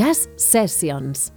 Jazz Sessions.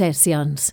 Sessions.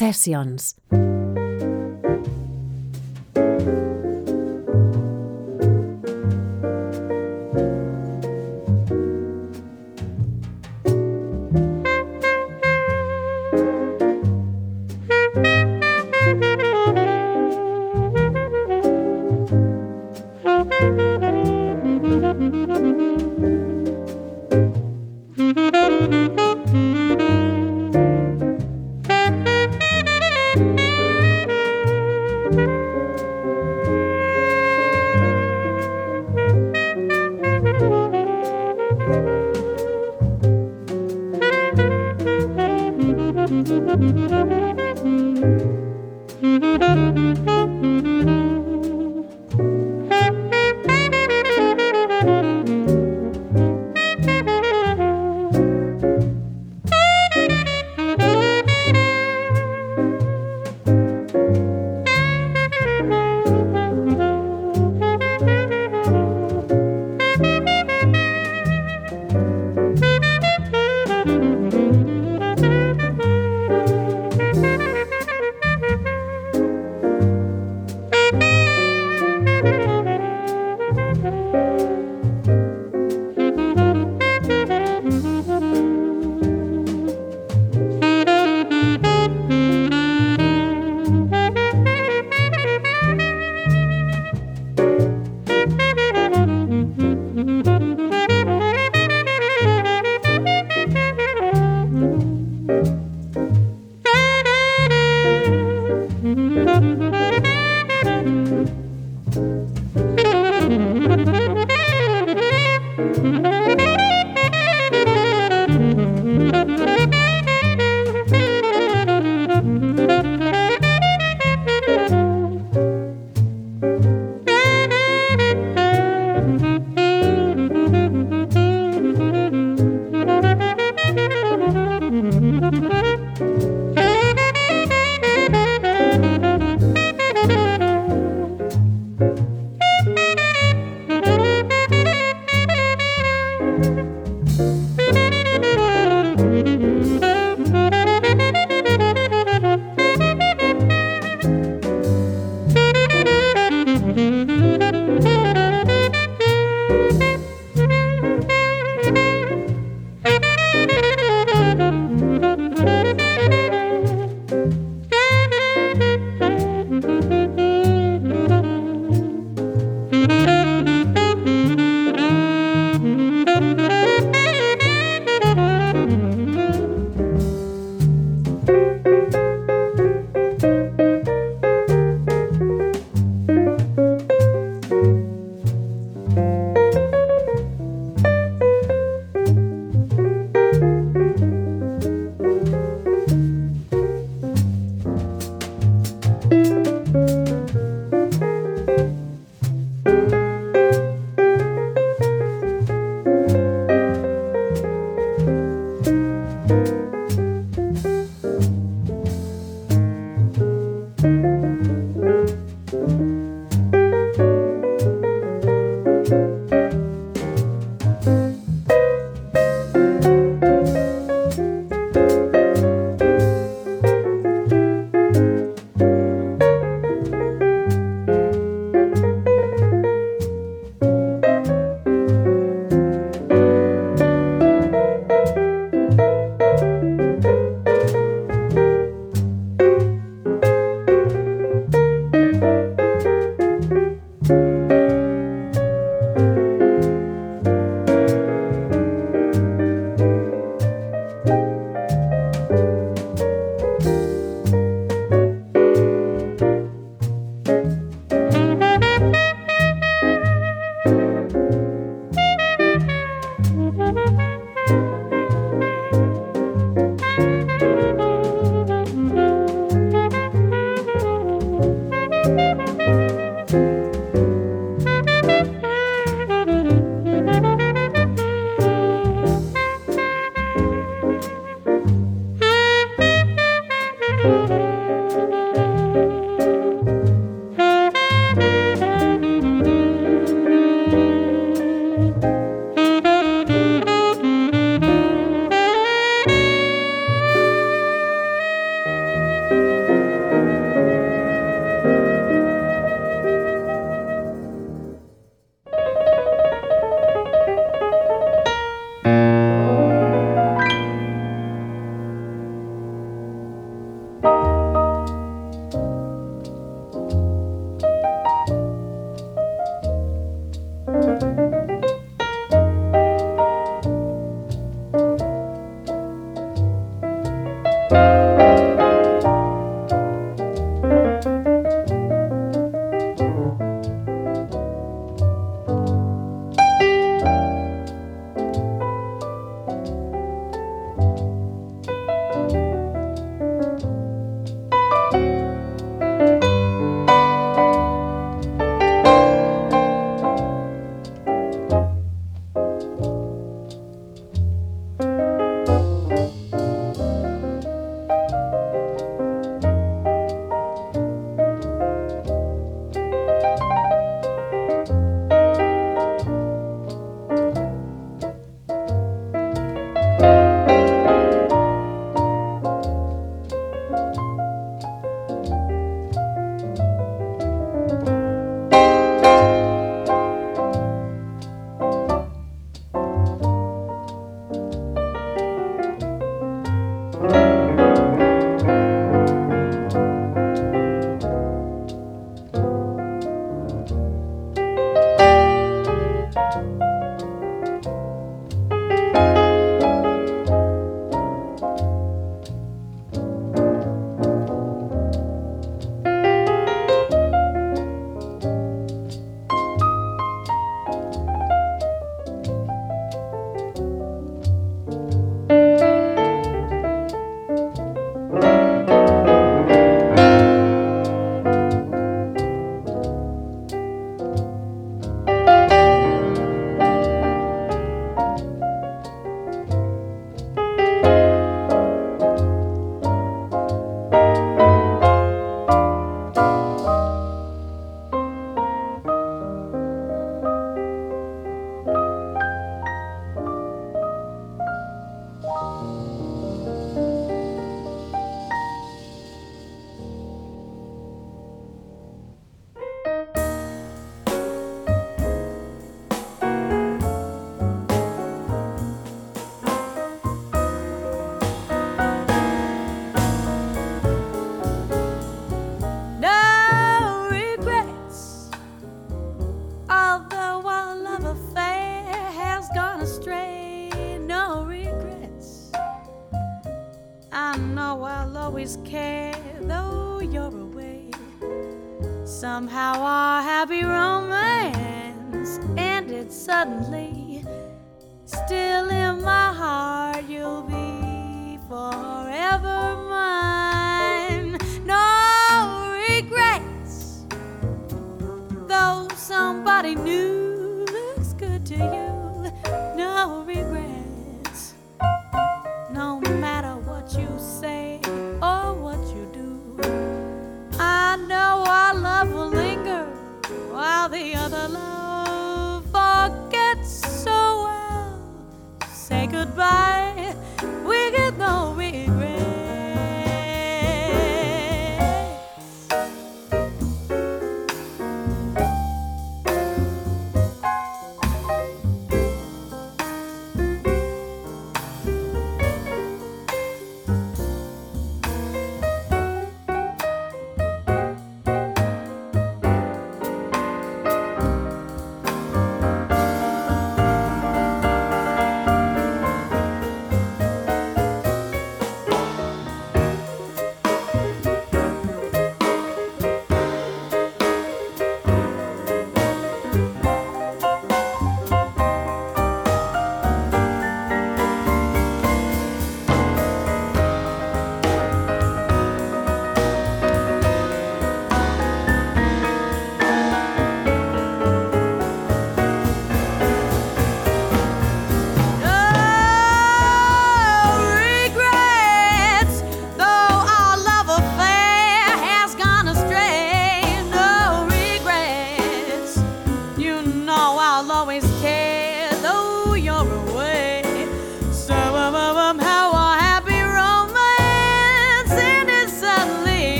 Sessions.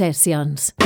Sessions.